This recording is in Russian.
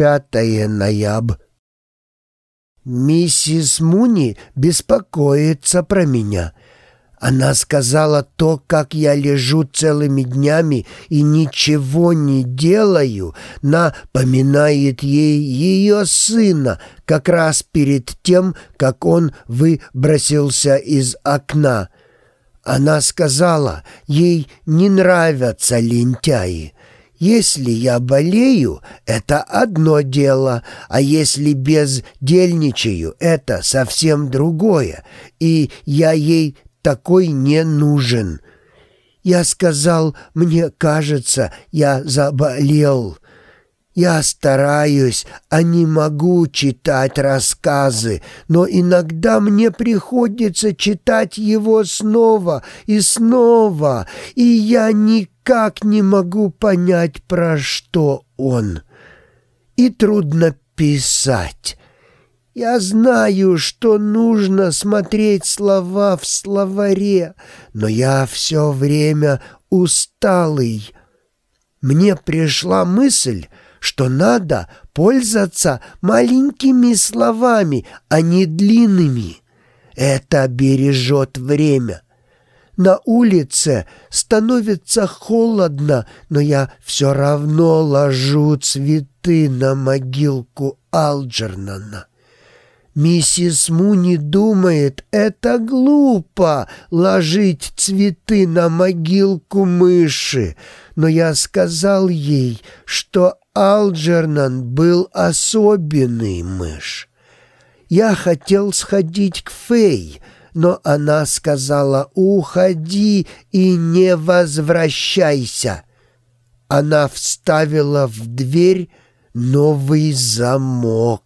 5 ноябрь. Миссис Муни беспокоится про меня. Она сказала то, как я лежу целыми днями и ничего не делаю, напоминает ей ее сына, как раз перед тем, как он выбросился из окна. Она сказала, ей не нравятся лентяи. Если я болею, это одно дело, а если бездельничаю, это совсем другое, и я ей такой не нужен. Я сказал, мне кажется, я заболел. Я стараюсь, а не могу читать рассказы, но иногда мне приходится читать его снова и снова, и я никак не могу понять, про что он. И трудно писать. Я знаю, что нужно смотреть слова в словаре, но я все время усталый. Мне пришла мысль, что надо пользоваться маленькими словами, а не длинными. Это бережет время. На улице становится холодно, но я все равно ложу цветы на могилку Алджернана. Миссис Муни думает, это глупо ложить цветы на могилку мыши, но я сказал ей, что Алджернан был особенный мышь. Я хотел сходить к Фей, но она сказала «Уходи и не возвращайся». Она вставила в дверь новый замок.